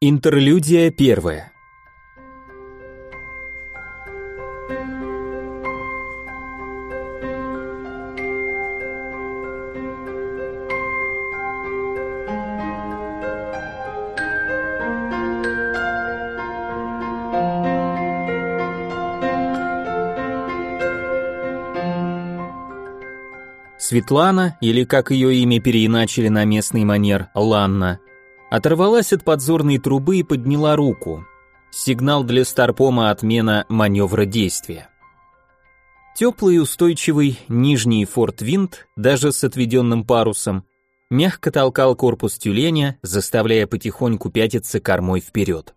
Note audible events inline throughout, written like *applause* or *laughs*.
Интерлюдия первая. Светлана, или как ее имя переиначили на местный манер, Ланна, оторвалась от подзорной трубы и подняла руку. Сигнал для Старпома отмена маневра действия. Теплый и устойчивый нижний форт-винт, даже с отведенным парусом, мягко толкал корпус тюленя, заставляя потихоньку пятиться кормой вперед.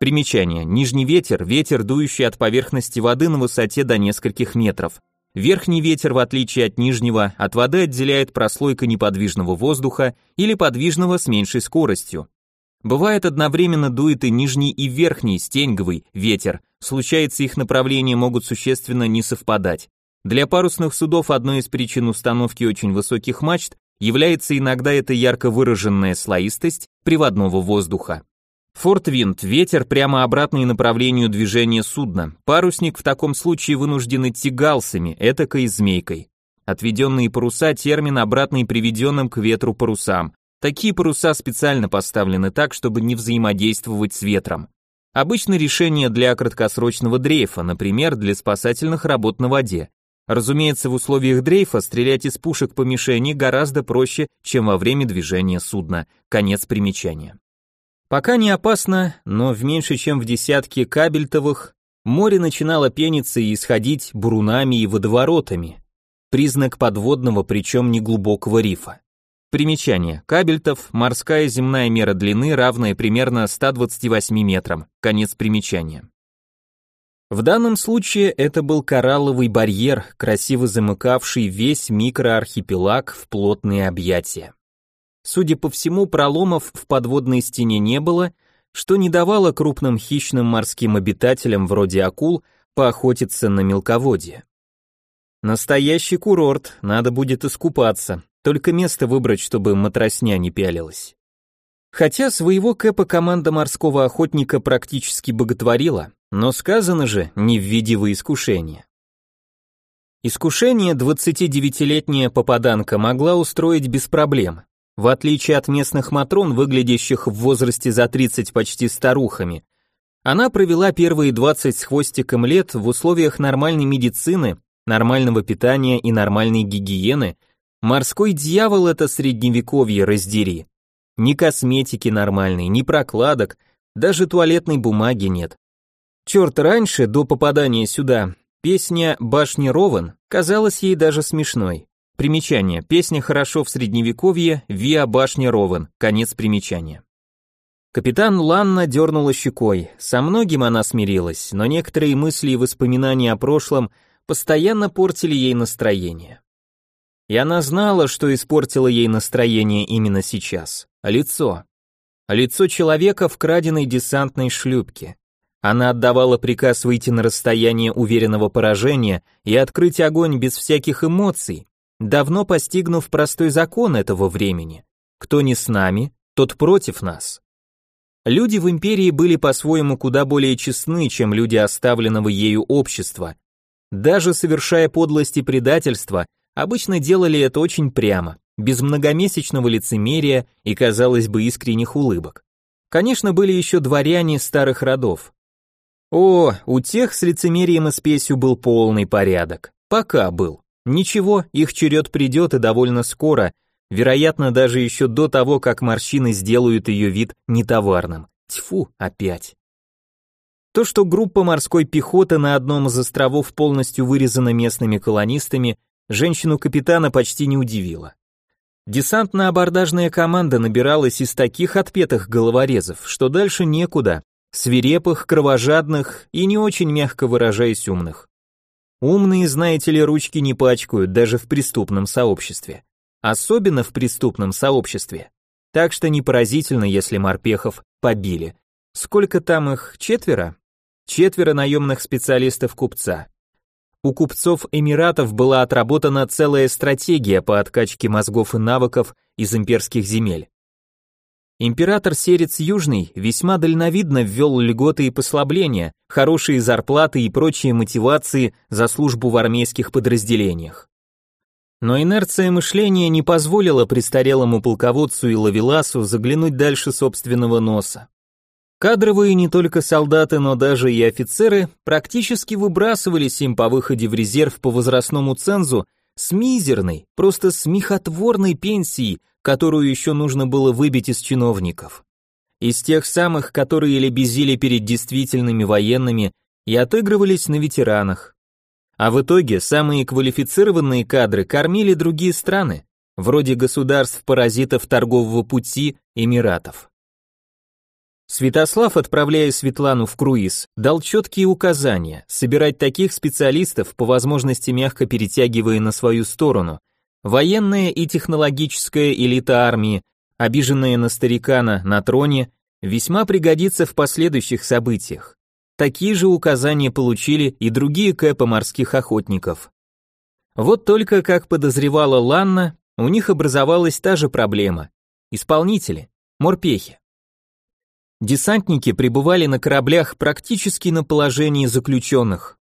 Примечание. Нижний ветер – ветер, дующий от поверхности воды на высоте до нескольких метров. Верхний ветер, в отличие от нижнего, от воды отделяет прослойка неподвижного воздуха или подвижного с меньшей скоростью. Бывает одновременно дует и нижний, и верхний стенговый ветер, случается их направления могут существенно не совпадать. Для парусных судов одной из причин установки очень высоких мачт является иногда эта ярко выраженная слоистость приводного воздуха. Фортвинд – ветер прямо обратный направлению движения судна. Парусник в таком случае вынужден идти галсами, этакой змейкой. Отведенные паруса – термин, обратный приведенным к ветру парусам. Такие паруса специально поставлены так, чтобы не взаимодействовать с ветром. Обычно решение для краткосрочного дрейфа, например, для спасательных работ на воде. Разумеется, в условиях дрейфа стрелять из пушек по мишени гораздо проще, чем во время движения судна. Конец примечания. Пока не опасно, но в меньше чем в десятке кабельтовых море начинало пениться и исходить бурунами и водоворотами. Признак подводного, причем неглубокого рифа. Примечание. Кабельтов – морская земная мера длины, равная примерно 128 метрам. Конец примечания. В данном случае это был коралловый барьер, красиво замыкавший весь микроархипелаг в плотные объятия. Судя по всему, проломов в подводной стене не было, что не давало крупным хищным морским обитателям вроде акул поохотиться на мелководье. Настоящий курорт, надо будет искупаться, только место выбрать, чтобы матросня не пялилась. Хотя своего Кэпа команда морского охотника практически боготворила, но сказано же не в виде искушения. Искушение 29-летняя попаданка могла устроить без проблем. В отличие от местных матрон, выглядящих в возрасте за 30 почти старухами, она провела первые 20 с хвостиком лет в условиях нормальной медицины, нормального питания и нормальной гигиены. Морской дьявол это средневековье, раздери. Ни косметики нормальной, ни прокладок, даже туалетной бумаги нет. Черт, раньше, до попадания сюда, песня «Башни Ровен» казалась ей даже смешной. Примечание. Песня хорошо в средневековье, Виа башня Ровен. Конец примечания. Капитан Ланна дернула щекой. Со многим она смирилась, но некоторые мысли и воспоминания о прошлом постоянно портили ей настроение. И она знала, что испортило ей настроение именно сейчас. Лицо. Лицо человека в краденой десантной шлюпке. Она отдавала приказ выйти на расстояние уверенного поражения и открыть огонь без всяких эмоций, давно постигнув простой закон этого времени. Кто не с нами, тот против нас. Люди в империи были по-своему куда более честны, чем люди оставленного ею общества. Даже совершая подлости и предательства, обычно делали это очень прямо, без многомесячного лицемерия и, казалось бы, искренних улыбок. Конечно, были еще дворяне старых родов. О, у тех с лицемерием и спесью был полный порядок. Пока был. Ничего, их черед придет и довольно скоро, вероятно, даже еще до того, как морщины сделают ее вид нетоварным. Тьфу, опять. То, что группа морской пехоты на одном из островов полностью вырезана местными колонистами, женщину-капитана почти не удивило. Десантно-абордажная команда набиралась из таких отпетых головорезов, что дальше некуда, свирепых, кровожадных и не очень мягко выражаясь умных. Умные, знаете ли, ручки не пачкают даже в преступном сообществе. Особенно в преступном сообществе. Так что не поразительно, если морпехов побили. Сколько там их? Четверо? Четверо наемных специалистов купца. У купцов Эмиратов была отработана целая стратегия по откачке мозгов и навыков из имперских земель. Император Серец Южный весьма дальновидно ввел льготы и послабления, хорошие зарплаты и прочие мотивации за службу в армейских подразделениях. Но инерция мышления не позволила престарелому полководцу и лавеласу заглянуть дальше собственного носа. Кадровые не только солдаты, но даже и офицеры практически выбрасывались им по выходе в резерв по возрастному цензу с мизерной, просто смехотворной пенсией, которую еще нужно было выбить из чиновников. Из тех самых, которые лебезили перед действительными военными и отыгрывались на ветеранах. А в итоге самые квалифицированные кадры кормили другие страны, вроде государств-паразитов торгового пути Эмиратов. Святослав, отправляя Светлану в круиз, дал четкие указания собирать таких специалистов, по возможности мягко перетягивая на свою сторону. Военная и технологическая элита армии, обиженная на старикана на троне, весьма пригодится в последующих событиях. Такие же указания получили и другие кэпы морских охотников. Вот только, как подозревала Ланна, у них образовалась та же проблема. Исполнители, морпехи. Десантники пребывали на кораблях практически на положении заключенных.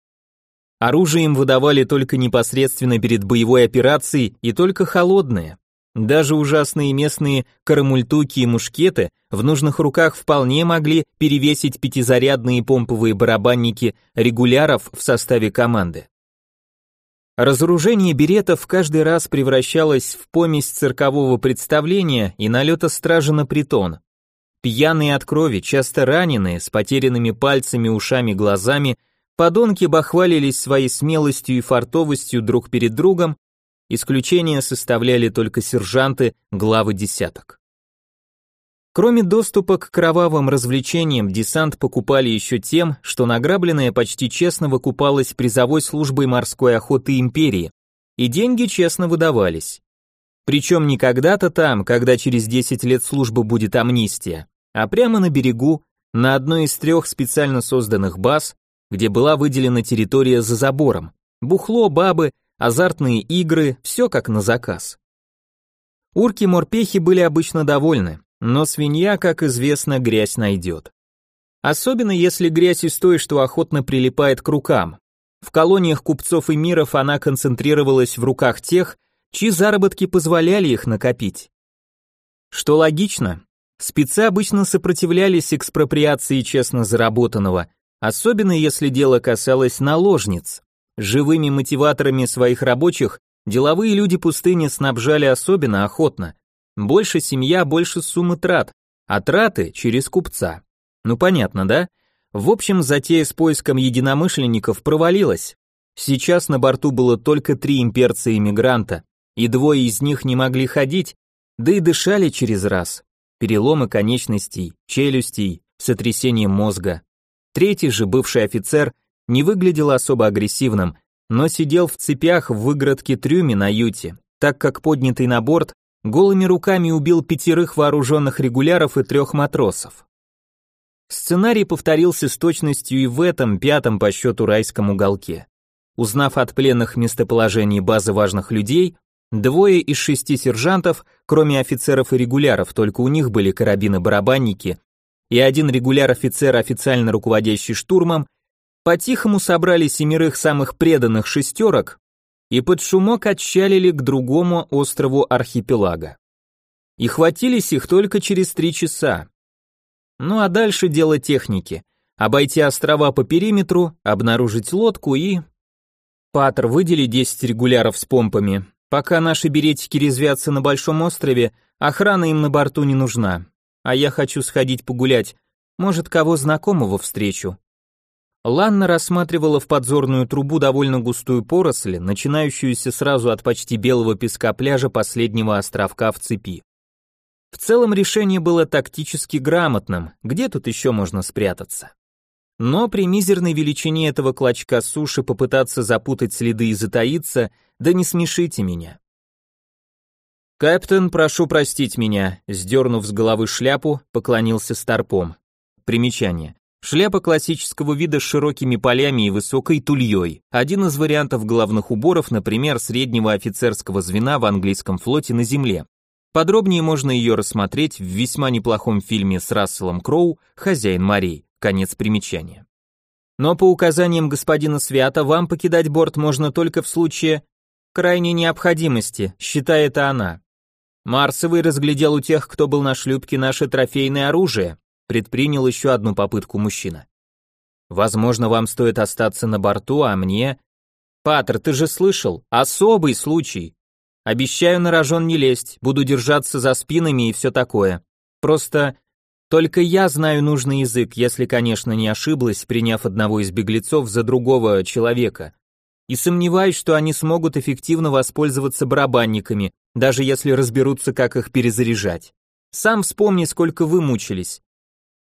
Оружие им выдавали только непосредственно перед боевой операцией и только холодное. Даже ужасные местные карамультуки и мушкеты в нужных руках вполне могли перевесить пятизарядные помповые барабанники регуляров в составе команды. Разоружение беретов каждый раз превращалось в помесь циркового представления и налета стражи на притон. Пьяные от крови, часто раненые, с потерянными пальцами, ушами, глазами, подонки бахвалились своей смелостью и фартовостью друг перед другом, исключения составляли только сержанты, главы десяток. Кроме доступа к кровавым развлечениям, десант покупали еще тем, что награбленное почти честно выкупалось призовой службой морской охоты империи, и деньги честно выдавались. Причем не когда-то там, когда через 10 лет службы будет амнистия, а прямо на берегу, на одной из трех специально созданных баз, где была выделена территория за забором. Бухло, бабы, азартные игры, все как на заказ. Урки-морпехи были обычно довольны, но свинья, как известно, грязь найдет. Особенно если грязь из той, что охотно прилипает к рукам. В колониях купцов и миров она концентрировалась в руках тех, чьи заработки позволяли их накопить. Что логично, спецы обычно сопротивлялись экспроприации честно заработанного, особенно если дело касалось наложниц. Живыми мотиваторами своих рабочих деловые люди пустыни снабжали особенно охотно. Больше семья, больше суммы трат, а траты через купца. Ну понятно, да? В общем, затея с поиском единомышленников провалилась. Сейчас на борту было только три имперца-иммигранта, и двое из них не могли ходить, да и дышали через раз. Переломы конечностей, челюстей, сотрясение мозга. Третий же, бывший офицер, не выглядел особо агрессивным, но сидел в цепях в выгородке трюме на юте, так как поднятый на борт голыми руками убил пятерых вооруженных регуляров и трех матросов. Сценарий повторился с точностью и в этом пятом по счету райском уголке. Узнав от пленных местоположение базы важных людей, Двое из шести сержантов, кроме офицеров и регуляров, только у них были карабины-барабанники, и один регуляр-офицер, официально руководящий штурмом, по-тихому собрали семерых самых преданных шестерок и под шумок отчалили к другому острову архипелага. И хватились их только через три часа. Ну а дальше дело техники. Обойти острова по периметру, обнаружить лодку и... Патр, выдели 10 регуляров с помпами, Пока наши беретики резвятся на большом острове, охрана им на борту не нужна. А я хочу сходить погулять, может, кого знакомого встречу. Ланна рассматривала в подзорную трубу довольно густую поросль, начинающуюся сразу от почти белого песка пляжа последнего островка в цепи. В целом решение было тактически грамотным, где тут еще можно спрятаться? Но при мизерной величине этого клочка суши попытаться запутать следы и затаиться, да не смешите меня. «Капитан, прошу простить меня», сдернув с головы шляпу, поклонился старпом. Примечание. Шляпа классического вида с широкими полями и высокой тульей. Один из вариантов головных уборов, например, среднего офицерского звена в английском флоте на земле. Подробнее можно ее рассмотреть в весьма неплохом фильме с Расселом Кроу «Хозяин морей». Конец примечания. Но по указаниям господина Свята вам покидать борт можно только в случае крайней необходимости, считает она. Марсовый разглядел у тех, кто был на шлюпке, наше трофейное оружие, предпринял еще одну попытку мужчина. Возможно, вам стоит остаться на борту, а мне... Патер, ты же слышал, особый случай. Обещаю на рожон не лезть, буду держаться за спинами и все такое. Просто только я знаю нужный язык, если, конечно, не ошиблась, приняв одного из беглецов за другого человека. И сомневаюсь, что они смогут эффективно воспользоваться барабанниками, даже если разберутся, как их перезаряжать. Сам вспомни, сколько вы мучились.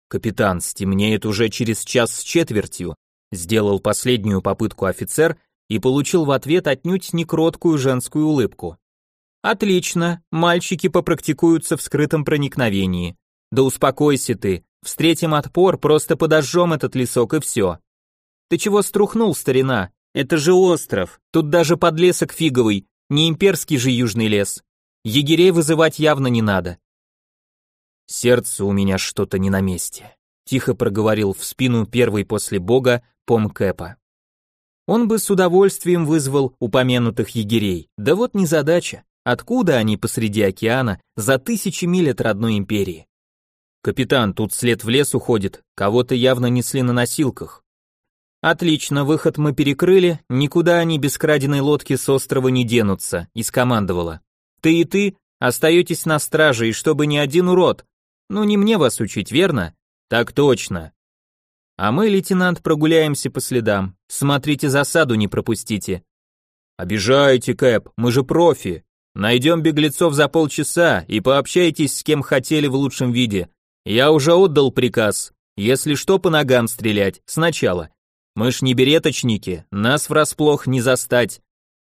Капитан, стемнеет уже через час с четвертью, сделал последнюю попытку офицер и получил в ответ отнюдь не кроткую женскую улыбку. Отлично, мальчики попрактикуются в скрытом проникновении. Да успокойся ты, встретим отпор, просто подожжем этот лесок и все. Ты чего струхнул, старина? Это же остров, тут даже подлесок фиговый, не имперский же южный лес. Егерей вызывать явно не надо. Сердце у меня что-то не на месте, тихо проговорил в спину первый после бога Пом Кэпа. Он бы с удовольствием вызвал упомянутых егерей, да вот незадача. Откуда они посреди океана за тысячи миль от родной империи? «Капитан, тут след в лес уходит, кого-то явно несли на носилках». «Отлично, выход мы перекрыли, никуда они без краденой лодки с острова не денутся», и скомандовала. «Ты и ты остаетесь на страже, и чтобы ни один урод. Ну не мне вас учить, верно?» «Так точно». «А мы, лейтенант, прогуляемся по следам. Смотрите засаду, не пропустите». «Обижаете, Кэп, мы же профи. Найдем беглецов за полчаса и пообщайтесь с кем хотели в лучшем виде. Я уже отдал приказ. Если что, по ногам стрелять. Сначала. Мы ж не береточники, нас врасплох не застать.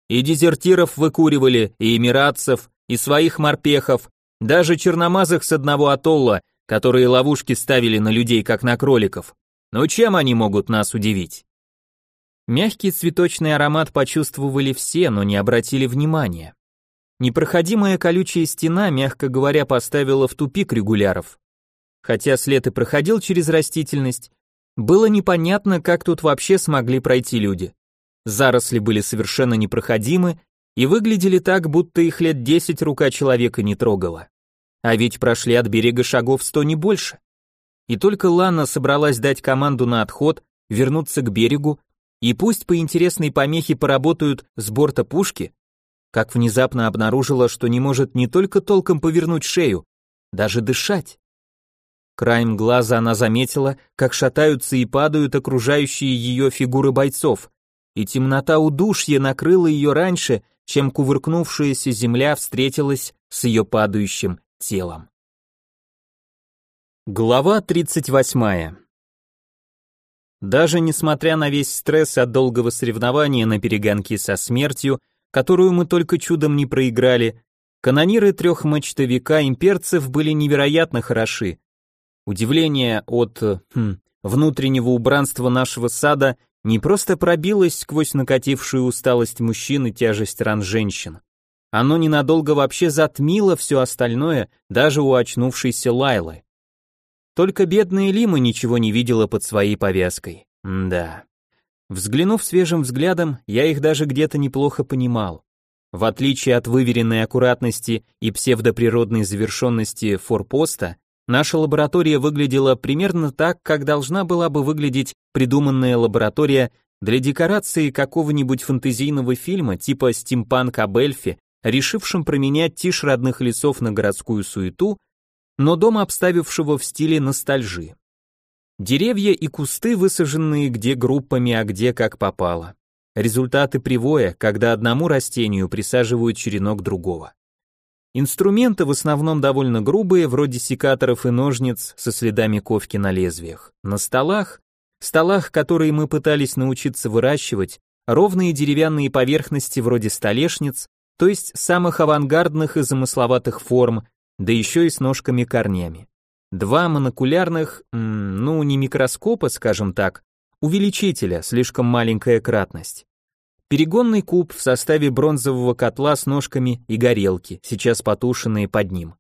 И дезертиров выкуривали, и эмиратцев, и своих морпехов, даже черномазых с одного атолла, которые ловушки ставили на людей, как на кроликов. Но чем они могут нас удивить? Мягкий цветочный аромат почувствовали все, но не обратили внимания. Непроходимая колючая стена, мягко говоря, поставила в тупик регуляров. Хотя след и проходил через растительность, было непонятно, как тут вообще смогли пройти люди. Заросли были совершенно непроходимы и выглядели так, будто их лет десять рука человека не трогала. А ведь прошли от берега шагов сто не больше. И только Лана собралась дать команду на отход, вернуться к берегу, и пусть по интересной помехе поработают с борта пушки, как внезапно обнаружила, что не может не только толком повернуть шею, даже дышать. Краем глаза она заметила, как шатаются и падают окружающие ее фигуры бойцов, и темнота удушья накрыла ее раньше, чем кувыркнувшаяся земля встретилась с ее падающим телом. Глава 38. Даже несмотря на весь стресс от долгого соревнования на перегонки со смертью, которую мы только чудом не проиграли, канониры трехмачтовика имперцев были невероятно хороши, Удивление от хм, внутреннего убранства нашего сада не просто пробилось сквозь накатившую усталость мужчин и тяжесть ран женщин. Оно ненадолго вообще затмило все остальное, даже у очнувшейся Лайлы. Только бедная Лима ничего не видела под своей повязкой. М да. Взглянув свежим взглядом, я их даже где-то неплохо понимал. В отличие от выверенной аккуратности и псевдоприродной завершенности форпоста, Наша лаборатория выглядела примерно так, как должна была бы выглядеть придуманная лаборатория для декорации какого-нибудь фэнтезийного фильма типа «Стимпанк об эльфе», решившим променять тишь родных лесов на городскую суету, но дома обставившего в стиле ностальжи. Деревья и кусты, высаженные где группами, а где как попало. Результаты привоя, когда одному растению присаживают черенок другого. Инструменты в основном довольно грубые, вроде секаторов и ножниц со следами ковки на лезвиях. На столах, столах, которые мы пытались научиться выращивать, ровные деревянные поверхности вроде столешниц, то есть самых авангардных и замысловатых форм, да еще и с ножками-корнями. Два монокулярных, ну не микроскопа, скажем так, увеличителя, слишком маленькая кратность. Перегонный куб в составе бронзового котла с ножками и горелки, сейчас потушенные под ним.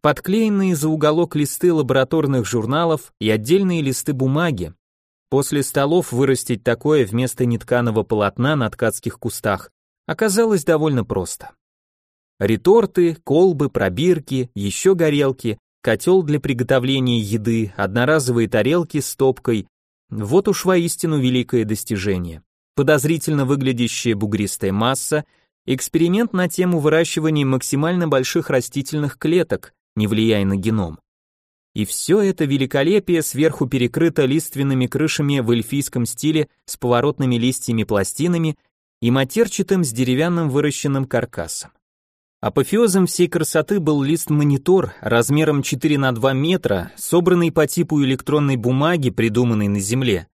Подклеенные за уголок листы лабораторных журналов и отдельные листы бумаги. После столов вырастить такое вместо нетканого полотна на ткацких кустах оказалось довольно просто. Реторты, колбы, пробирки, еще горелки, котел для приготовления еды, одноразовые тарелки с топкой. Вот уж воистину великое достижение. Подозрительно выглядящая бугристая масса, эксперимент на тему выращивания максимально больших растительных клеток, не влияя на геном. И все это великолепие сверху перекрыто лиственными крышами в эльфийском стиле с поворотными листьями-пластинами и матерчатым с деревянным выращенным каркасом. Апофеозом всей красоты был лист-монитор размером 4 на 2 метра, собранный по типу электронной бумаги, придуманной на Земле.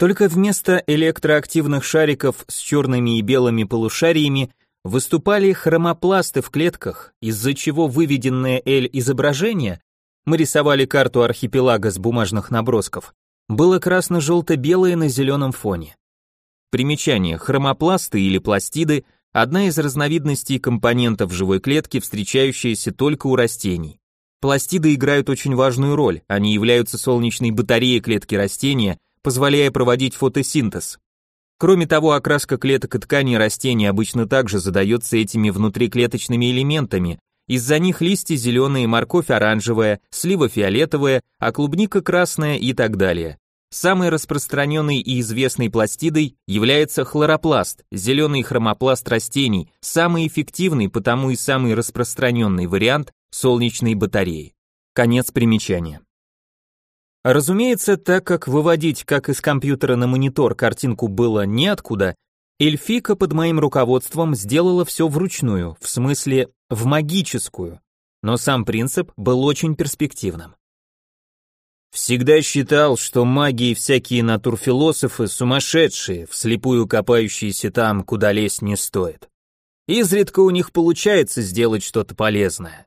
Только вместо электроактивных шариков с черными и белыми полушариями выступали хромопласты в клетках, из-за чего выведенное L-изображение, мы рисовали карту архипелага с бумажных набросков, было красно-желто-белое на зеленом фоне. Примечание, хромопласты или пластиды – Одна из разновидностей компонентов живой клетки, встречающаяся только у растений. Пластиды играют очень важную роль, они являются солнечной батареей клетки растения, позволяя проводить фотосинтез. Кроме того, окраска клеток и тканей растений обычно также задается этими внутриклеточными элементами, из-за них листья зеленые, морковь оранжевая, слива фиолетовая, а клубника красная и так далее. Самой распространенной и известной пластидой является хлоропласт, зеленый хромопласт растений, самый эффективный, потому и самый распространенный вариант солнечной батареи. Конец примечания. Разумеется, так как выводить как из компьютера на монитор картинку было неоткуда, Эльфика под моим руководством сделала все вручную, в смысле в магическую, но сам принцип был очень перспективным. Всегда считал, что маги и всякие натурфилософы сумасшедшие, вслепую копающиеся там, куда лезть не стоит. Изредка у них получается сделать что-то полезное.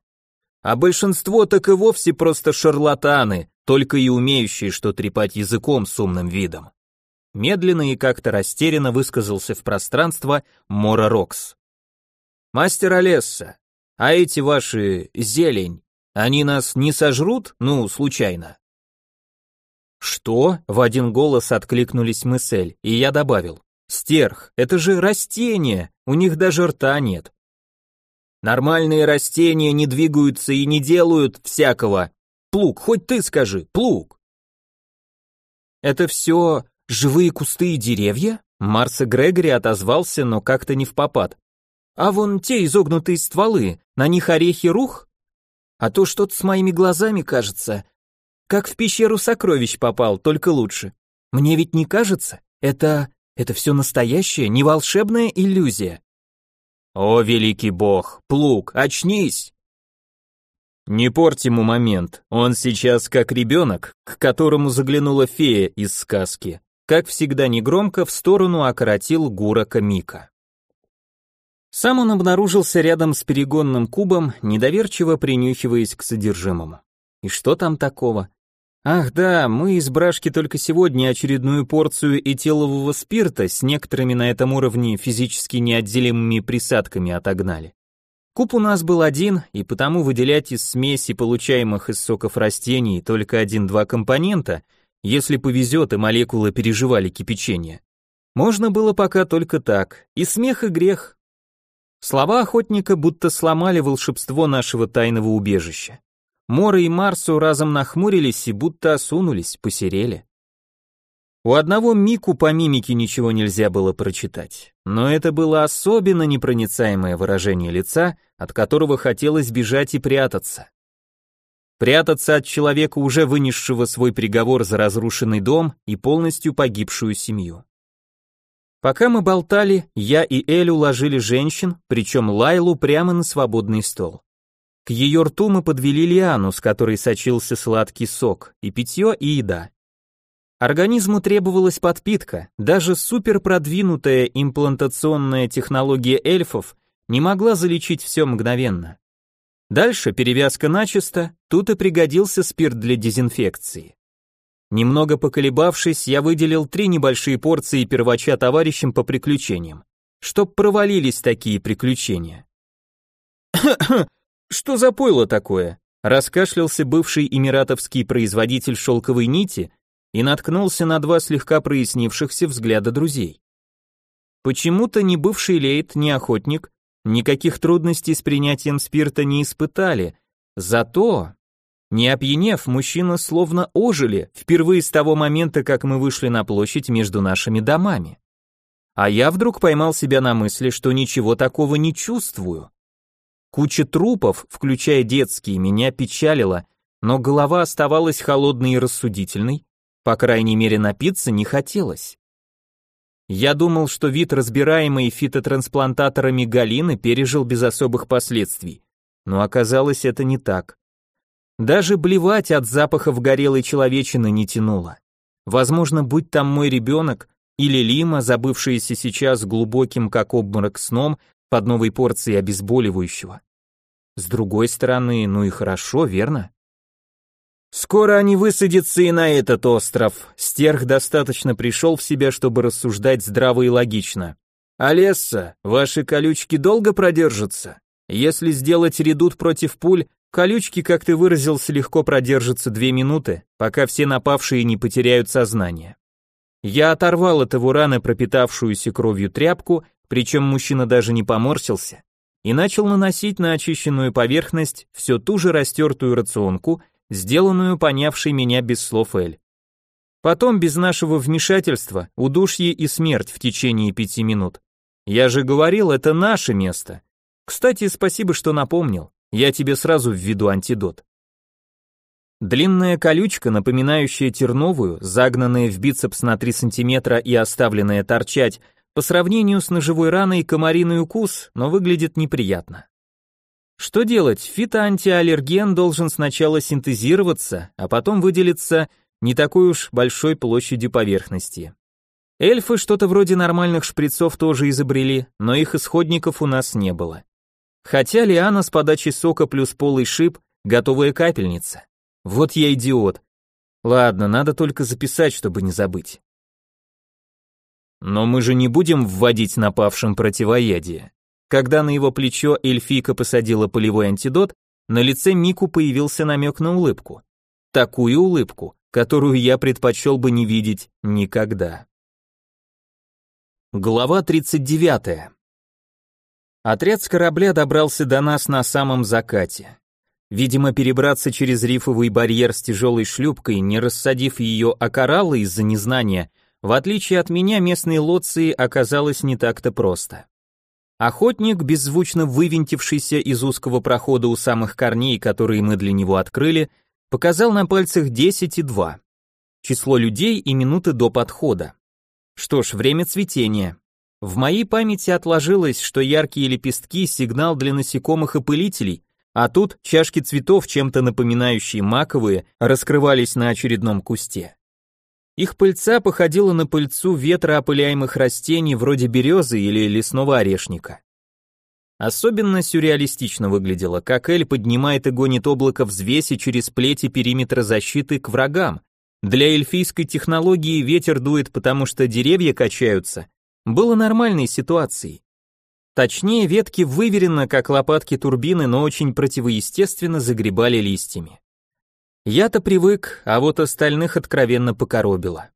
А большинство так и вовсе просто шарлатаны, только и умеющие что трепать языком с умным видом. Медленно и как-то растерянно высказался в пространство Мора Рокс. «Мастер Олесса, а эти ваши зелень, они нас не сожрут, ну, случайно?» «Что?» — в один голос откликнулись мы и я добавил. «Стерх, это же растение, у них даже рта нет». «Нормальные растения не двигаются и не делают всякого. Плуг, хоть ты скажи, плуг». «Это все живые кусты и деревья?» Марс и Грегори отозвался, но как-то не в попад. «А вон те изогнутые стволы, на них орехи рух? А то что-то с моими глазами кажется, как в пещеру сокровищ попал, только лучше. Мне ведь не кажется, это... это все настоящее, не волшебная иллюзия. О, великий бог, плуг, очнись! Не порть ему момент, он сейчас как ребенок, к которому заглянула фея из сказки. Как всегда негромко в сторону окоротил Гурака Мика. Сам он обнаружился рядом с перегонным кубом, недоверчиво принюхиваясь к содержимому. И что там такого? Ах да, мы из брашки только сегодня очередную порцию этилового спирта с некоторыми на этом уровне физически неотделимыми присадками отогнали. Куб у нас был один, и потому выделять из смеси, получаемых из соков растений, только один-два компонента, если повезет и молекулы переживали кипячение. Можно было пока только так, и смех, и грех. Слова охотника будто сломали волшебство нашего тайного убежища. Мора и Марсу разом нахмурились и будто осунулись, посерели. У одного Мику по мимике ничего нельзя было прочитать, но это было особенно непроницаемое выражение лица, от которого хотелось бежать и прятаться. Прятаться от человека, уже вынесшего свой приговор за разрушенный дом и полностью погибшую семью. Пока мы болтали, я и Эль уложили женщин, причем Лайлу прямо на свободный стол. К ее рту мы подвели лиану, с которой сочился сладкий сок, и питье, и еда. Организму требовалась подпитка, даже суперпродвинутая имплантационная технология эльфов не могла залечить все мгновенно. Дальше перевязка начисто, тут и пригодился спирт для дезинфекции. Немного поколебавшись, я выделил три небольшие порции первача товарищам по приключениям. чтоб провалились такие приключения. *coughs* Что за пойло такое? Раскашлялся бывший эмиратовский производитель шелковой нити и наткнулся на два слегка прояснившихся взгляда друзей. Почему-то ни бывший лейт, ни охотник никаких трудностей с принятием спирта не испытали, зато, не опьянев, мужчины словно ожили впервые с того момента, как мы вышли на площадь между нашими домами. А я вдруг поймал себя на мысли, что ничего такого не чувствую. Куча трупов, включая детские, меня печалила, но голова оставалась холодной и рассудительной, по крайней мере напиться не хотелось. Я думал, что вид разбираемой фитотрансплантаторами галины пережил без особых последствий, но оказалось это не так. Даже блевать от запахов горелой человечины не тянуло. Возможно, будь там мой ребенок или Лима, забывшаяся сейчас глубоким как обморок сном, под новой порцией обезболивающего. С другой стороны, ну и хорошо, верно? Скоро они высадятся и на этот остров. Стерх достаточно пришел в себя, чтобы рассуждать здраво и логично. Олесса, ваши колючки долго продержатся? Если сделать редут против пуль, колючки, как ты выразился, легко продержатся две минуты, пока все напавшие не потеряют сознание. Я оторвал от его раны пропитавшуюся кровью тряпку причем мужчина даже не поморщился, и начал наносить на очищенную поверхность все ту же растертую рационку, сделанную понявшей меня без слов Эль. Потом, без нашего вмешательства, удушье и смерть в течение пяти минут. Я же говорил, это наше место. Кстати, спасибо, что напомнил. Я тебе сразу введу антидот. Длинная колючка, напоминающая терновую, загнанная в бицепс на 3 сантиметра и оставленная торчать, по сравнению с ножевой раной комариный укус, но выглядит неприятно. Что делать? Фитоантиаллерген должен сначала синтезироваться, а потом выделиться не такой уж большой площадью поверхности. Эльфы что-то вроде нормальных шприцов тоже изобрели, но их исходников у нас не было. Хотя лиана с подачей сока плюс полый шип – готовая капельница. Вот я идиот. Ладно, надо только записать, чтобы не забыть. Но мы же не будем вводить напавшим противоядие. Когда на его плечо эльфийка посадила полевой антидот, на лице Мику появился намек на улыбку. Такую улыбку, которую я предпочел бы не видеть никогда. Глава 39. Отряд с корабля добрался до нас на самом закате. Видимо, перебраться через рифовый барьер с тяжелой шлюпкой, не рассадив ее о кораллы из-за незнания, в отличие от меня, местные лоции оказалось не так-то просто. Охотник, беззвучно вывинтившийся из узкого прохода у самых корней, которые мы для него открыли, показал на пальцах 10 и 2. Число людей и минуты до подхода. Что ж, время цветения. В моей памяти отложилось, что яркие лепестки – сигнал для насекомых и пылителей, а тут чашки цветов, чем-то напоминающие маковые, раскрывались на очередном кусте. Их пыльца походила на пыльцу ветроопыляемых растений вроде березы или лесного орешника. Особенно сюрреалистично выглядело, как Эль поднимает и гонит облако взвеси через плети периметра защиты к врагам. Для эльфийской технологии ветер дует, потому что деревья качаются. Было нормальной ситуацией. Точнее, ветки выверенно, как лопатки турбины, но очень противоестественно загребали листьями. Я-то привык, а вот остальных откровенно покоробило.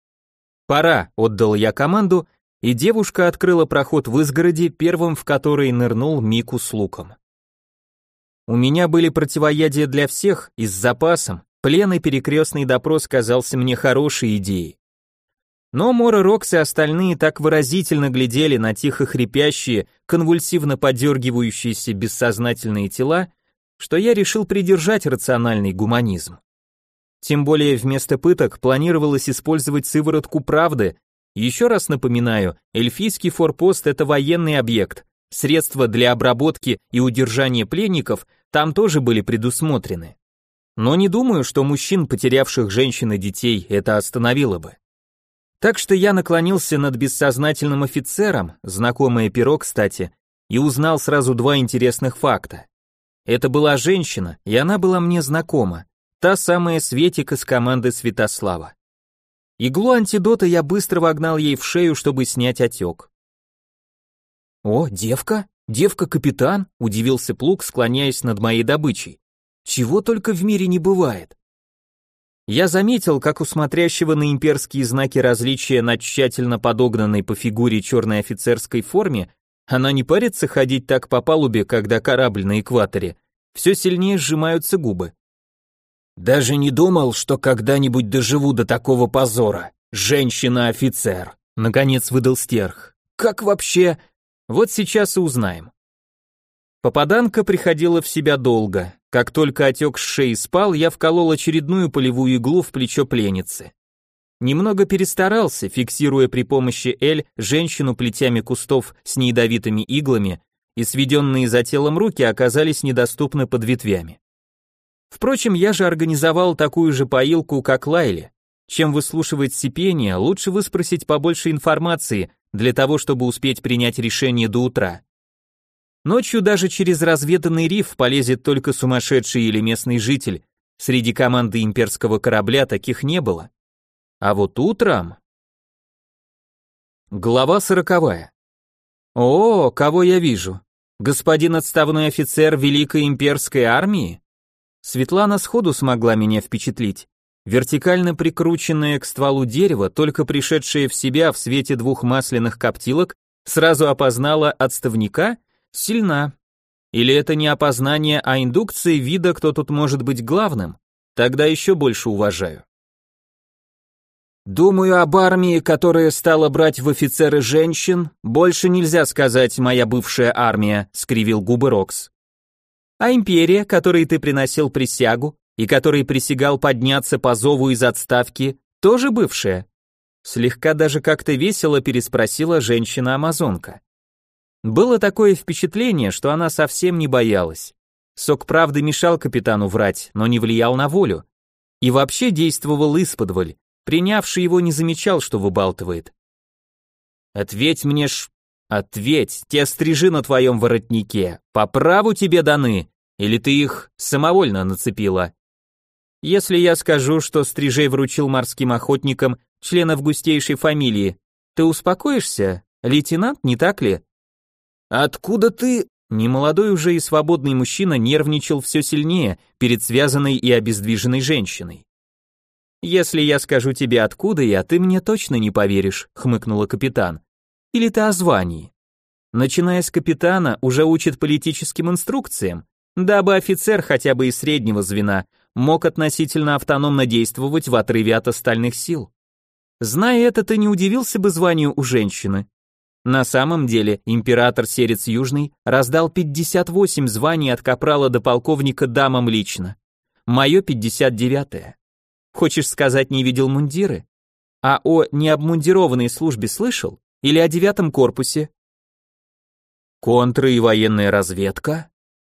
«Пора», — отдал я команду, и девушка открыла проход в изгороди, первым в который нырнул Мику с луком. У меня были противоядия для всех и с запасом, плен и перекрестный допрос казался мне хорошей идеей. Но Мора Рокс и остальные так выразительно глядели на тихо хрипящие, конвульсивно подергивающиеся бессознательные тела, что я решил придержать рациональный гуманизм. Тем более вместо пыток планировалось использовать сыворотку правды. Еще раз напоминаю, эльфийский форпост это военный объект. Средства для обработки и удержания пленников там тоже были предусмотрены. Но не думаю, что мужчин, потерявших женщин и детей, это остановило бы. Так что я наклонился над бессознательным офицером, знакомое перо, кстати, и узнал сразу два интересных факта. Это была женщина, и она была мне знакома. Та самая Светик из команды Святослава. Иглу антидота я быстро вогнал ей в шею, чтобы снять отек. О, девка? Девка-капитан? Удивился Плуг, склоняясь над моей добычей. Чего только в мире не бывает. Я заметил, как у смотрящего на имперские знаки различия на тщательно подогнанной по фигуре черной офицерской форме, она не парится ходить так по палубе, когда корабль на экваторе. Все сильнее сжимаются губы. Даже не думал, что когда-нибудь доживу до такого позора. Женщина-офицер. Наконец выдал стерх. Как вообще? Вот сейчас и узнаем. Попаданка приходила в себя долго. Как только отек с шеи спал, я вколол очередную полевую иглу в плечо пленницы. Немного перестарался, фиксируя при помощи Эль женщину плетями кустов с неядовитыми иглами, и сведенные за телом руки оказались недоступны под ветвями. Впрочем, я же организовал такую же поилку, как Лайли. Чем выслушивать сипение, лучше выспросить побольше информации для того, чтобы успеть принять решение до утра. Ночью даже через разведанный риф полезет только сумасшедший или местный житель. Среди команды имперского корабля таких не было. А вот утром... Глава сороковая. О, кого я вижу? Господин отставной офицер Великой имперской армии? Светлана сходу смогла меня впечатлить. Вертикально прикрученное к стволу дерева, только пришедшее в себя в свете двух масляных коптилок, сразу опознала отставника сильна. Или это не опознание, а индукция вида, кто тут может быть главным? Тогда еще больше уважаю. Думаю, об армии, которая стала брать в офицеры женщин, больше нельзя сказать «моя бывшая армия», скривил губы Рокс. А империя, которой ты приносил присягу и которой присягал подняться по зову из отставки, тоже бывшая? Слегка даже как-то весело переспросила женщина-амазонка. Было такое впечатление, что она совсем не боялась. Сок правды мешал капитану врать, но не влиял на волю. И вообще действовал исподволь. Принявший его не замечал, что выбалтывает. «Ответь мне ж... Ответь, те стрижи на твоем воротнике, по праву тебе даны, или ты их самовольно нацепила?» «Если я скажу, что стрижей вручил морским охотникам членов густейшей фамилии, ты успокоишься, лейтенант, не так ли?» «Откуда ты...» Немолодой уже и свободный мужчина нервничал все сильнее перед связанной и обездвиженной женщиной. «Если я скажу тебе, откуда я, ты мне точно не поверишь», — хмыкнула капитан. «Или ты о звании?» Начиная с капитана, уже учит политическим инструкциям, дабы офицер хотя бы из среднего звена мог относительно автономно действовать в отрыве от остальных сил. Зная это, ты не удивился бы званию у женщины, на самом деле, император Серец Южный раздал 58 званий от капрала до полковника дамам лично. Мое 59-е. Хочешь сказать, не видел мундиры? А о необмундированной службе слышал? Или о девятом корпусе? Контры и военная разведка?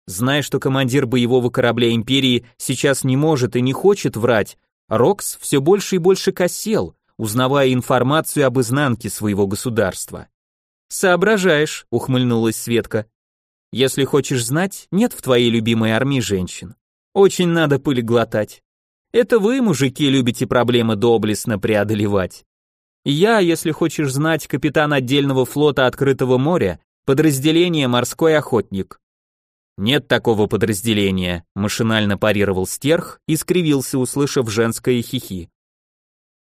Зная, что командир боевого корабля Империи сейчас не может и не хочет врать, Рокс все больше и больше косел, узнавая информацию об изнанке своего государства. «Соображаешь», — ухмыльнулась Светка. «Если хочешь знать, нет в твоей любимой армии женщин. Очень надо пыль глотать. Это вы, мужики, любите проблемы доблестно преодолевать. Я, если хочешь знать, капитан отдельного флота открытого моря, подразделение «Морской охотник». «Нет такого подразделения», — машинально парировал стерх и скривился, услышав женское хихи.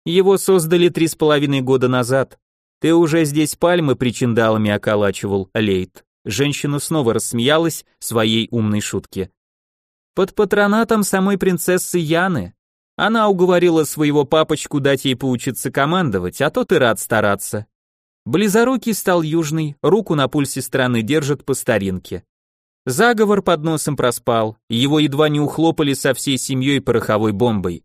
Его создали три с половиной года назад. Ты уже здесь пальмы причиндалами околачивал, Лейт. Женщина снова рассмеялась своей умной шутке. Под патронатом самой принцессы Яны. Она уговорила своего папочку дать ей поучиться командовать, а тот и рад стараться. Близорукий стал южный, руку на пульсе страны держит по старинке. Заговор под носом проспал, его едва не ухлопали со всей семьей пороховой бомбой.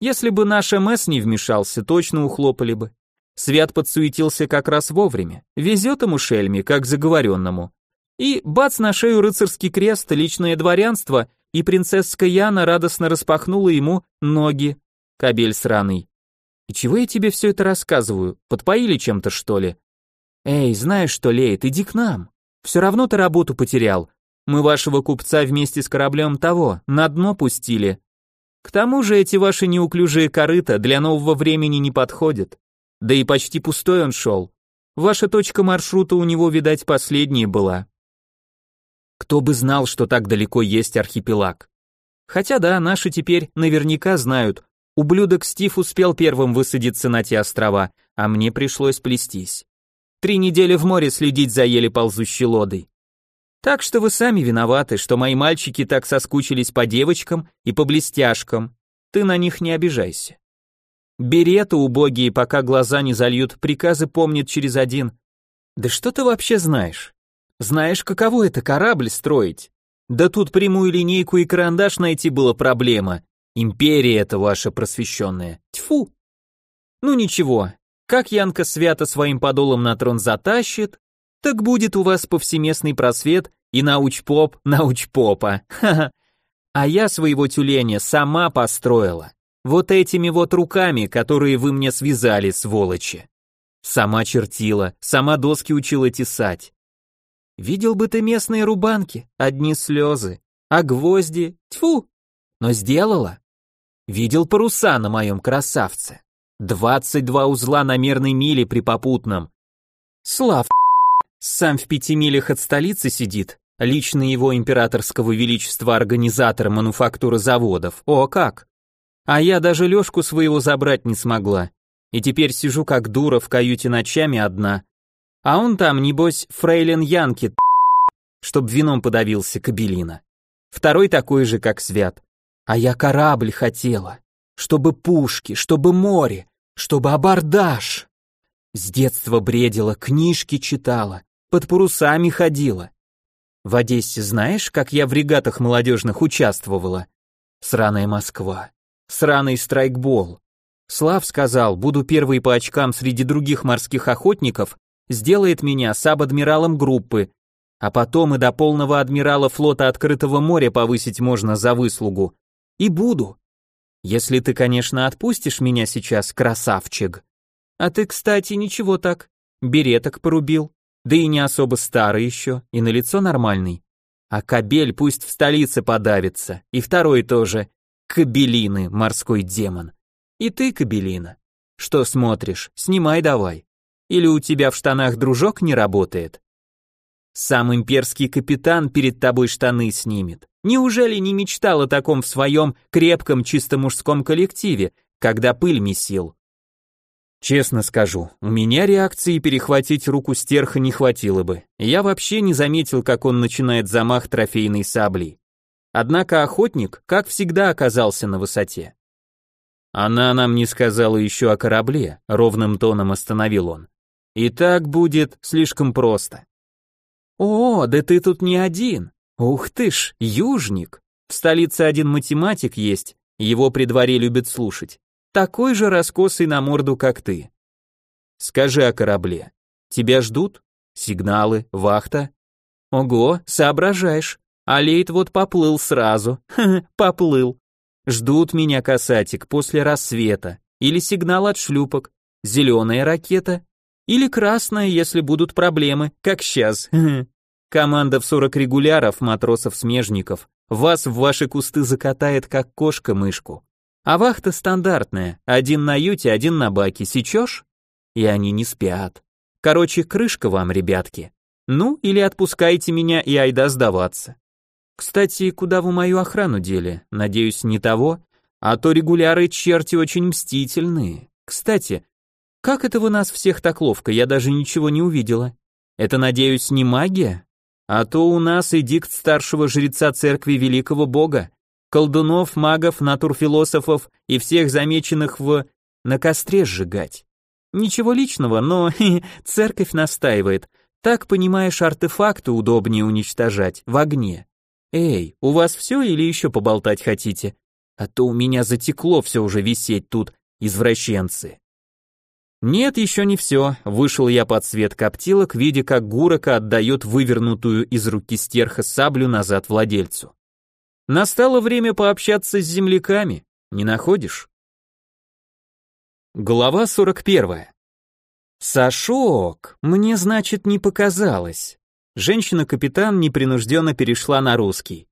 Если бы наш МС не вмешался, точно ухлопали бы. Свят подсуетился как раз вовремя. Везет ему шельме, как заговоренному. И бац на шею рыцарский крест, личное дворянство, и принцесска Яна радостно распахнула ему ноги. Кабель сраный. И чего я тебе все это рассказываю? Подпоили чем-то, что ли? Эй, знаешь что, Лейт, иди к нам. Все равно ты работу потерял. Мы вашего купца вместе с кораблем того, на дно пустили. К тому же эти ваши неуклюжие корыта для нового времени не подходят. Да и почти пустой он шел. Ваша точка маршрута у него, видать, последняя была. Кто бы знал, что так далеко есть архипелаг. Хотя да, наши теперь наверняка знают. Ублюдок Стив успел первым высадиться на те острова, а мне пришлось плестись. Три недели в море следить за еле ползущей лодой. Так что вы сами виноваты, что мои мальчики так соскучились по девочкам и по блестяшкам. Ты на них не обижайся. Береты убогие, пока глаза не зальют, приказы помнят через один. Да что ты вообще знаешь? Знаешь, каково это корабль строить? Да тут прямую линейку и карандаш найти было проблема. Империя это ваша просвещенная. Тьфу. Ну ничего, как Янка свято своим подолом на трон затащит, так будет у вас повсеместный просвет и науч-поп науч-попа. Ха-ха. А я своего тюленя сама построила. Вот этими вот руками, которые вы мне связали, сволочи. Сама чертила, сама доски учила тесать. Видел бы ты местные рубанки, одни слезы, а гвозди, тьфу, но сделала. Видел паруса на моем красавце. Двадцать два узла на мерной миле при попутном. Слав, сам в пяти милях от столицы сидит, лично его императорского величества организатор мануфактуры заводов. О, как! А я даже Лёшку своего забрать не смогла. И теперь сижу как дура в каюте ночами одна. А он там, небось, фрейлин Янки, чтоб вином подавился кабелина. Второй такой же, как Свят. А я корабль хотела. Чтобы пушки, чтобы море, чтобы абордаж. С детства бредила, книжки читала, под парусами ходила. В Одессе знаешь, как я в регатах молодежных участвовала? Сраная Москва. Сраный страйкбол. Слав сказал, буду первый по очкам среди других морских охотников, сделает меня саб-адмиралом группы, а потом и до полного адмирала флота открытого моря повысить можно за выслугу. И буду. Если ты, конечно, отпустишь меня сейчас, красавчик. А ты, кстати, ничего так. Береток порубил. Да и не особо старый еще, и на лицо нормальный. А кабель пусть в столице подавится, и второй тоже. Кабелины, морской демон. И ты, Кабелина. Что смотришь, снимай давай. Или у тебя в штанах дружок не работает? Сам имперский капитан перед тобой штаны снимет. Неужели не мечтал о таком в своем крепком чисто мужском коллективе, когда пыль месил? Честно скажу, у меня реакции перехватить руку стерха не хватило бы. Я вообще не заметил, как он начинает замах трофейной саблей. Однако охотник, как всегда, оказался на высоте. Она нам не сказала еще о корабле, ровным тоном остановил он. И так будет слишком просто. О, да ты тут не один. Ух ты ж, южник. В столице один математик есть, его при дворе любят слушать. Такой же раскосый на морду, как ты. Скажи о корабле. Тебя ждут? Сигналы, вахта? Ого, соображаешь. А Лейт вот поплыл сразу. *laughs* Поплыл. Ждут меня, касатик, после рассвета. Или сигнал от шлюпок. Зеленая ракета. Или красная, если будут проблемы, как сейчас. *laughs* Команда в 40 регуляров, матросов-смежников. Вас в ваши кусты закатает, как кошка мышку. А вахта стандартная. Один на юте, один на баке. Сечешь? И они не спят. Короче, крышка вам, ребятки. Ну, или отпускайте меня и айда сдаваться. Кстати, куда вы мою охрану дели? Надеюсь, не того? А то регуляры черти очень мстительные. Кстати, как это вы нас всех так ловко, я даже ничего не увидела. Это, надеюсь, не магия? А то у нас эдикт старшего жреца церкви великого бога. Колдунов, магов, натурфилософов и всех замеченных в... на костре сжигать. Ничего личного, но *laughs* церковь настаивает. Так, понимаешь, артефакты удобнее уничтожать в огне. «Эй, у вас все или еще поболтать хотите? А то у меня затекло все уже висеть тут, извращенцы». Нет, еще не все. Вышел я под свет коптилок, видя, как Гурока отдает вывернутую из руки стерха саблю назад владельцу. Настало время пообщаться с земляками, не находишь? Глава 41. Сашок, мне, значит, не показалось. Женщина-капитан непринужденно перешла на русский.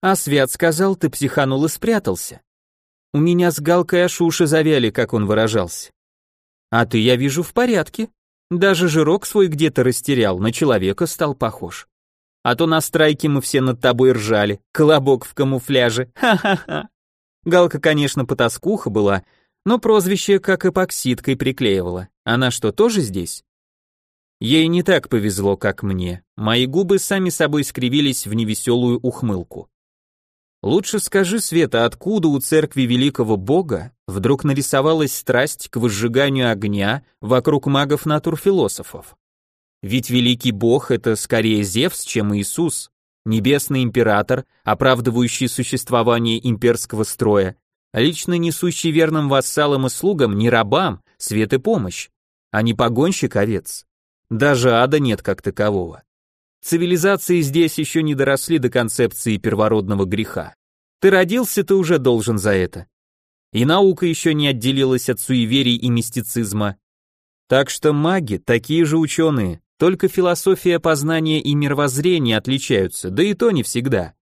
А Свят сказал, ты психанул и спрятался. У меня с Галкой аж уши завяли, как он выражался. А ты, я вижу, в порядке. Даже жирок свой где-то растерял, на человека стал похож. А то на страйке мы все над тобой ржали, колобок в камуфляже, ха-ха-ха. Галка, конечно, потаскуха была, но прозвище как эпоксидкой приклеивала. Она что, тоже здесь? Ей не так повезло, как мне. Мои губы сами собой скривились в невеселую ухмылку. Лучше скажи, Света, откуда у церкви великого бога вдруг нарисовалась страсть к возжиганию огня вокруг магов-натурфилософов? Ведь великий бог — это скорее Зевс, чем Иисус, небесный император, оправдывающий существование имперского строя, лично несущий верным вассалам и слугам не рабам свет и помощь, а не погонщик овец. Даже ада нет как такового. Цивилизации здесь еще не доросли до концепции первородного греха. Ты родился, ты уже должен за это. И наука еще не отделилась от суеверий и мистицизма. Так что маги такие же ученые, только философия познания и мировоззрения отличаются, да и то не всегда.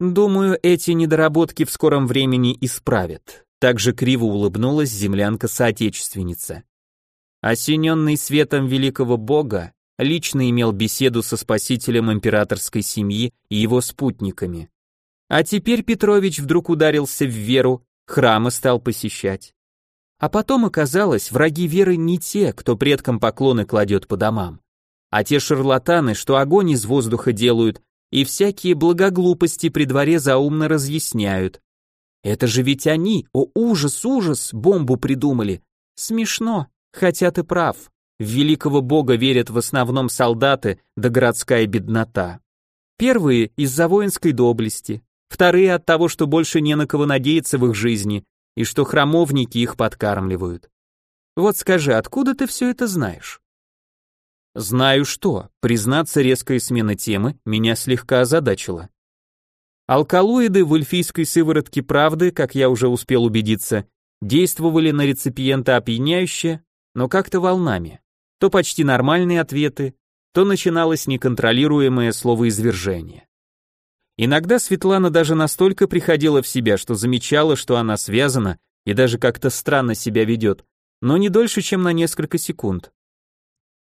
Думаю, эти недоработки в скором времени исправят. Также криво улыбнулась землянка-соотечественница. Осененный светом великого бога, лично имел беседу со спасителем императорской семьи и его спутниками. А теперь Петрович вдруг ударился в веру, храмы стал посещать. А потом оказалось, враги веры не те, кто предкам поклоны кладет по домам а те шарлатаны, что огонь из воздуха делают и всякие благоглупости при дворе заумно разъясняют. Это же ведь они, о ужас, ужас, бомбу придумали. Смешно, хотя ты прав. В великого бога верят в основном солдаты да городская беднота. Первые из-за воинской доблести, вторые от того, что больше не на кого надеяться в их жизни и что храмовники их подкармливают. Вот скажи, откуда ты все это знаешь? Знаю что, признаться, резкая смена темы меня слегка озадачила. Алкалоиды в эльфийской сыворотке правды, как я уже успел убедиться, действовали на реципиента опьяняюще, но как-то волнами. То почти нормальные ответы, то начиналось неконтролируемое словоизвержение. Иногда Светлана даже настолько приходила в себя, что замечала, что она связана и даже как-то странно себя ведет, но не дольше, чем на несколько секунд.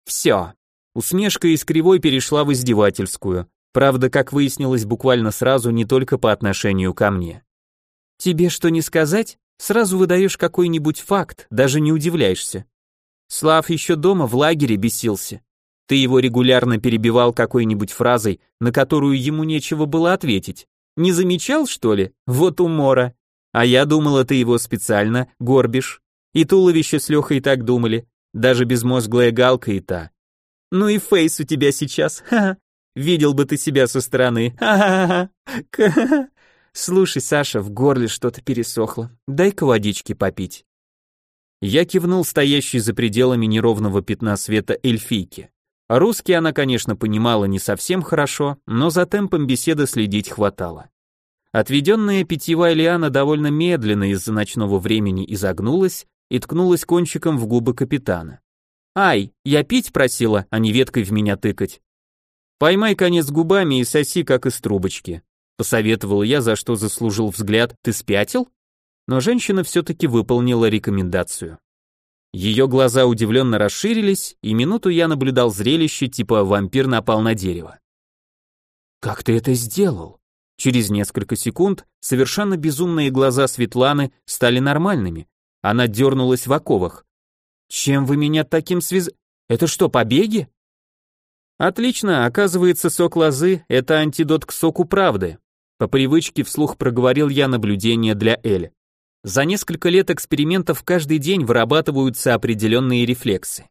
Все. Усмешка из кривой перешла в издевательскую. Правда, как выяснилось буквально сразу, не только по отношению ко мне. Тебе что не сказать? Сразу выдаешь какой-нибудь факт, даже не удивляешься. Слав еще дома в лагере бесился. Ты его регулярно перебивал какой-нибудь фразой, на которую ему нечего было ответить. Не замечал, что ли? Вот умора. А я думала, ты его специально горбишь. И туловище с Лехой так думали. Даже безмозглая галка и та. Ну и фейс у тебя сейчас, ха-ха. Видел бы ты себя со стороны, ха-ха-ха. Слушай, Саша, в горле что-то пересохло. Дай-ка водички попить. Я кивнул стоящий за пределами неровного пятна света Русский она, конечно, понимала не совсем хорошо, но за темпом беседы следить хватало. Отведенная питьевая лиана довольно медленно из-за ночного времени изогнулась и ткнулась кончиком в губы капитана. «Ай, я пить просила, а не веткой в меня тыкать». «Поймай конец губами и соси, как из трубочки», посоветовал я, за что заслужил взгляд «ты спятил?». Но женщина все-таки выполнила рекомендацию. Ее глаза удивленно расширились, и минуту я наблюдал зрелище, типа вампир напал на дерево. «Как ты это сделал?» Через несколько секунд совершенно безумные глаза Светланы стали нормальными, она дернулась в оковах. «Чем вы меня таким связ... Это что, побеги?» «Отлично, оказывается, сок лозы — это антидот к соку правды». По привычке вслух проговорил я наблюдение для Эль. За несколько лет экспериментов каждый день вырабатываются определенные рефлексы.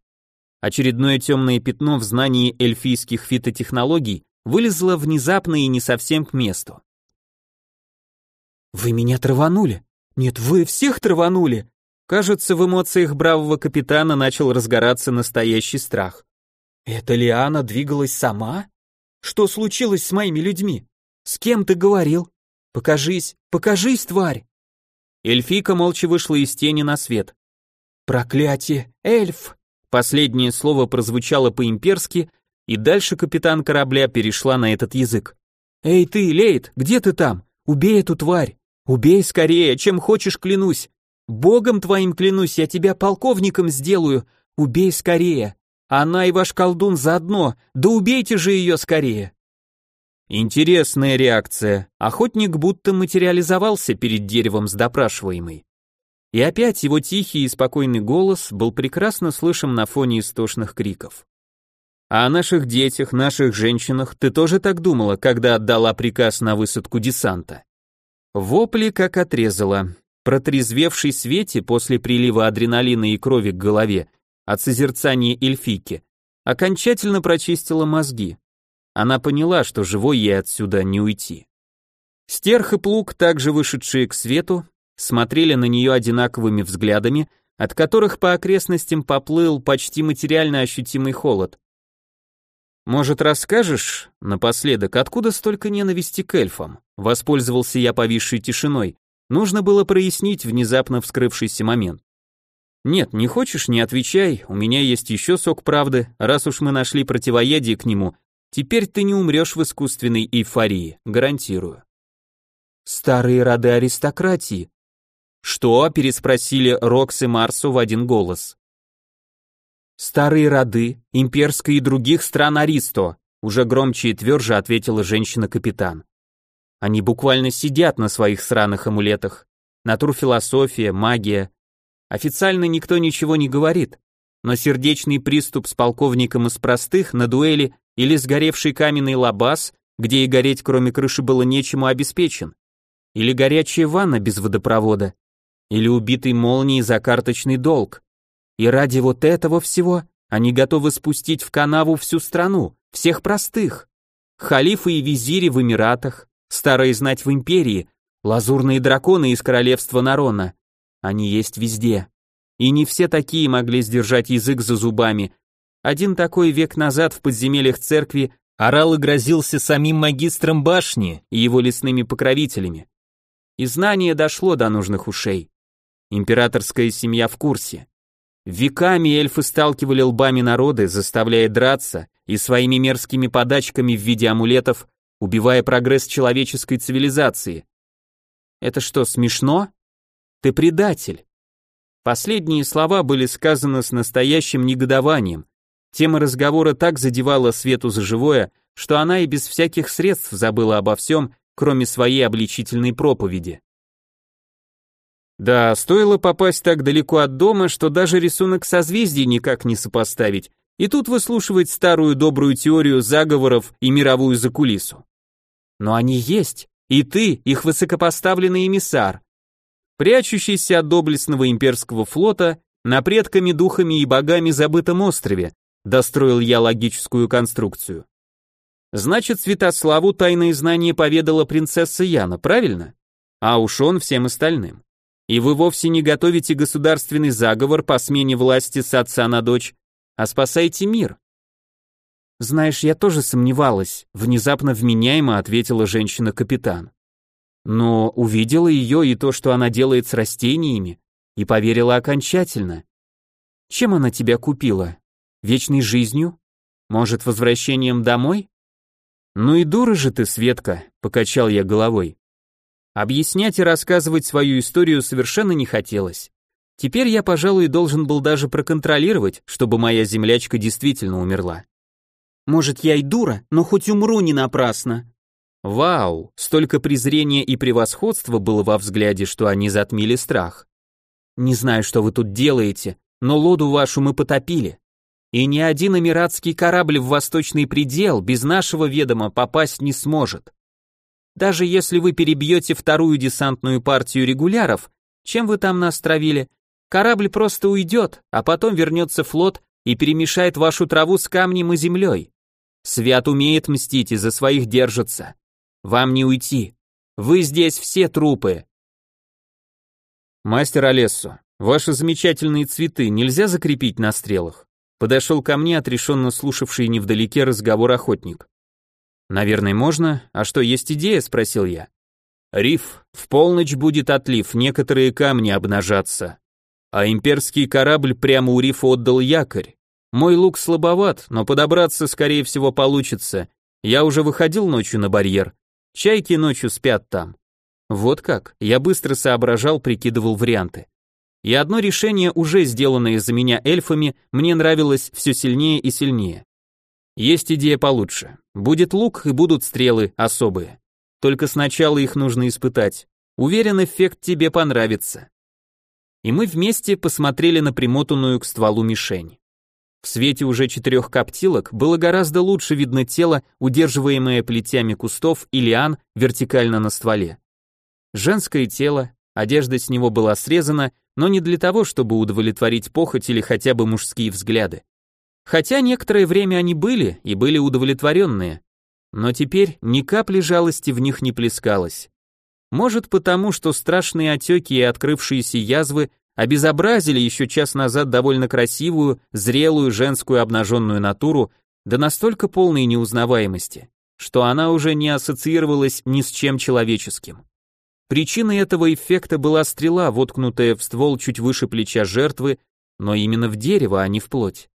Очередное темное пятно в знании эльфийских фитотехнологий вылезло внезапно и не совсем к месту. «Вы меня траванули! Нет, вы всех траванули!» Кажется, в эмоциях бравого капитана начал разгораться настоящий страх. «Это Лиана двигалась сама? Что случилось с моими людьми? С кем ты говорил? Покажись, покажись, тварь!» Эльфийка молча вышла из тени на свет. «Проклятие! Эльф!» Последнее слово прозвучало по-имперски, и дальше капитан корабля перешла на этот язык. «Эй ты, Лейт, где ты там? Убей эту тварь! Убей скорее, чем хочешь, клянусь! Богом твоим клянусь, я тебя полковником сделаю. Убей скорее. Она и ваш колдун заодно, да убейте же ее скорее. Интересная реакция. Охотник будто материализовался перед деревом с допрашиваемой. И опять его тихий и спокойный голос был прекрасно слышен на фоне истошных криков. А о наших детях, наших женщинах ты тоже так думала, когда отдала приказ на высадку десанта? Вопли как отрезала. Протрезвевший Свете после прилива адреналина и крови к голове от созерцания эльфийки окончательно прочистила мозги. Она поняла, что живой ей отсюда не уйти. Стерх и Плуг, также вышедшие к свету, смотрели на нее одинаковыми взглядами, от которых по окрестностям поплыл почти материально ощутимый холод. «Может, расскажешь, напоследок, откуда столько ненависти к эльфам?» Воспользовался я повисшей тишиной, Нужно было прояснить внезапно вскрывшийся момент. Нет, не хочешь, не отвечай, у меня есть еще сок правды, раз уж мы нашли противоядие к нему, теперь ты не умрешь в искусственной эйфории, гарантирую. Старые роды аристократии. Что? переспросили Рокс и Марсу в один голос. Старые роды, имперской и других стран Аристо, уже громче и тверже ответила женщина-капитан. Они буквально сидят на своих сраных амулетах. Натурфилософия, магия. Официально никто ничего не говорит, но сердечный приступ с полковником из простых на дуэли или сгоревший каменный лабаз, где и гореть кроме крыши было нечему обеспечен, или горячая ванна без водопровода, или убитый молнией за карточный долг. И ради вот этого всего они готовы спустить в канаву всю страну, всех простых. Халифы и визири в Эмиратах, Старые знать в империи, лазурные драконы из королевства Нарона. Они есть везде. И не все такие могли сдержать язык за зубами. Один такой век назад в подземельях церкви орал и грозился самим магистром башни и его лесными покровителями. И знание дошло до нужных ушей. Императорская семья в курсе. Веками эльфы сталкивали лбами народы, заставляя драться, и своими мерзкими подачками в виде амулетов убивая прогресс человеческой цивилизации. Это что, смешно? Ты предатель. Последние слова были сказаны с настоящим негодованием. Тема разговора так задевала Свету за живое, что она и без всяких средств забыла обо всем, кроме своей обличительной проповеди. Да, стоило попасть так далеко от дома, что даже рисунок созвездий никак не сопоставить, и тут выслушивать старую добрую теорию заговоров и мировую закулису. Но они есть, и ты, их высокопоставленный эмиссар, прячущийся от доблестного имперского флота на предками, духами и богами забытом острове, достроил я логическую конструкцию. Значит, Святославу тайные знания поведала принцесса Яна, правильно? А уж он всем остальным. И вы вовсе не готовите государственный заговор по смене власти с отца на дочь, а спасаете мир. Знаешь, я тоже сомневалась, внезапно вменяемо ответила женщина-капитан. Но увидела ее и то, что она делает с растениями, и поверила окончательно. Чем она тебя купила? Вечной жизнью? Может, возвращением домой? Ну и дура же ты, Светка, покачал я головой. Объяснять и рассказывать свою историю совершенно не хотелось. Теперь я, пожалуй, должен был даже проконтролировать, чтобы моя землячка действительно умерла. Может, я и дура, но хоть умру не напрасно. Вау, столько презрения и превосходства было во взгляде, что они затмили страх. Не знаю, что вы тут делаете, но лоду вашу мы потопили. И ни один эмиратский корабль в восточный предел без нашего ведома попасть не сможет. Даже если вы перебьете вторую десантную партию регуляров, чем вы там нас травили, корабль просто уйдет, а потом вернется флот и перемешает вашу траву с камнем и землей. Свят умеет мстить и за своих держится. Вам не уйти. Вы здесь все трупы. Мастер Олессо, ваши замечательные цветы нельзя закрепить на стрелах? Подошел ко мне отрешенно слушавший невдалеке разговор охотник. Наверное, можно. А что, есть идея? Спросил я. Риф, в полночь будет отлив, некоторые камни обнажатся. А имперский корабль прямо у рифа отдал якорь. Мой лук слабоват, но подобраться, скорее всего, получится. Я уже выходил ночью на барьер. Чайки ночью спят там. Вот как, я быстро соображал, прикидывал варианты. И одно решение, уже сделанное за меня эльфами, мне нравилось все сильнее и сильнее. Есть идея получше. Будет лук и будут стрелы особые. Только сначала их нужно испытать. Уверен, эффект тебе понравится. И мы вместе посмотрели на примотанную к стволу мишень. В свете уже четырех коптилок было гораздо лучше видно тело, удерживаемое плетями кустов и лиан вертикально на стволе. Женское тело, одежда с него была срезана, но не для того, чтобы удовлетворить похоть или хотя бы мужские взгляды. Хотя некоторое время они были и были удовлетворенные, но теперь ни капли жалости в них не плескалось. Может потому, что страшные отеки и открывшиеся язвы обезобразили еще час назад довольно красивую, зрелую женскую обнаженную натуру до настолько полной неузнаваемости, что она уже не ассоциировалась ни с чем человеческим. Причиной этого эффекта была стрела, воткнутая в ствол чуть выше плеча жертвы, но именно в дерево, а не в плоть.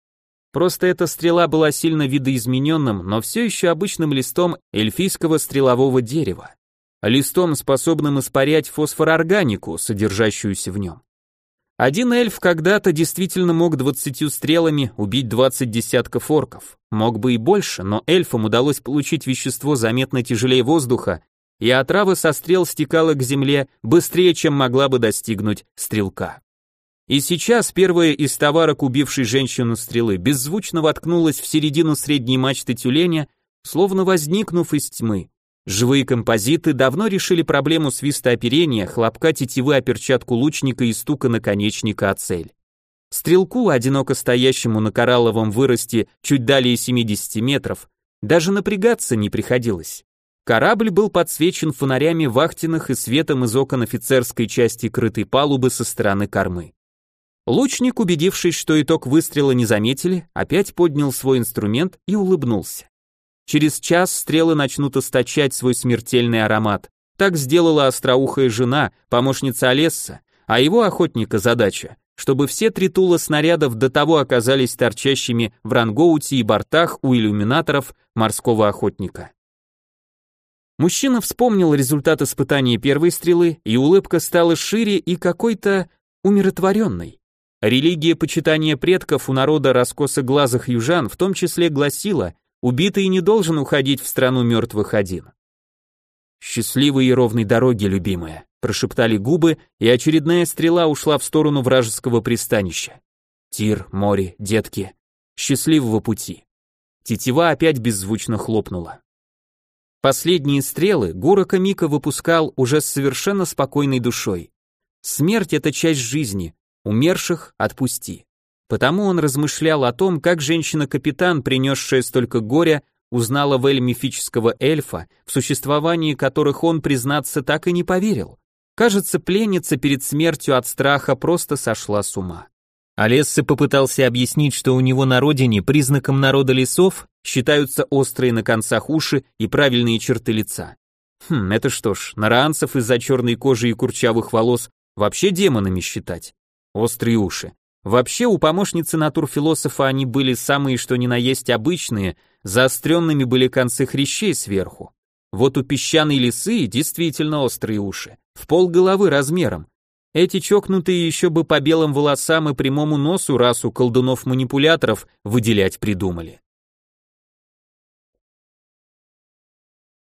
Просто эта стрела была сильно видоизмененным, но все еще обычным листом эльфийского стрелового дерева. Листом, способным испарять фосфорорганику, содержащуюся в нем. Один эльф когда-то действительно мог двадцатью стрелами убить двадцать десятков орков. Мог бы и больше, но эльфам удалось получить вещество заметно тяжелее воздуха и отрава со стрел стекала к земле быстрее, чем могла бы достигнуть стрелка. И сейчас первая из товарок, убившей женщину стрелы, беззвучно воткнулась в середину средней мачты тюленя, словно возникнув из тьмы. Живые композиты давно решили проблему свиста оперения, хлопка тетивы о перчатку лучника и стука наконечника о цель. Стрелку, одиноко стоящему на коралловом выросте чуть далее 70 метров, даже напрягаться не приходилось. Корабль был подсвечен фонарями вахтенных и светом из окон офицерской части крытой палубы со стороны кормы. Лучник, убедившись, что итог выстрела не заметили, опять поднял свой инструмент и улыбнулся. Через час стрелы начнут источать свой смертельный аромат. Так сделала остроухая жена, помощница Олесса, а его охотника задача, чтобы все три тула снарядов до того оказались торчащими в рангоуте и бортах у иллюминаторов морского охотника. Мужчина вспомнил результат испытания первой стрелы, и улыбка стала шире и какой-то умиротворенной. Религия почитания предков у народа раскосоглазых южан в том числе гласила, убитый не должен уходить в страну мертвых один. «Счастливой и ровной дороги, любимая», прошептали губы, и очередная стрела ушла в сторону вражеского пристанища. Тир, море, детки. Счастливого пути. Тетива опять беззвучно хлопнула. Последние стрелы Гурака Мика выпускал уже с совершенно спокойной душой. Смерть — это часть жизни, умерших отпусти. Потому он размышлял о том, как женщина-капитан, принесшая столько горя, узнала в Эль мифического эльфа, в существовании которых он, признаться, так и не поверил. Кажется, пленница перед смертью от страха просто сошла с ума. Олесса попытался объяснить, что у него на родине признаком народа лесов считаются острые на концах уши и правильные черты лица. Хм, это что ж, наранцев из-за черной кожи и курчавых волос вообще демонами считать. Острые уши. Вообще у помощницы натурфилософа они были самые что ни на есть обычные, заостренными были концы хрящей сверху. Вот у песчаной лисы действительно острые уши, в пол головы размером, эти чокнутые еще бы по белым волосам и прямому носу расу колдунов-манипуляторов выделять придумали.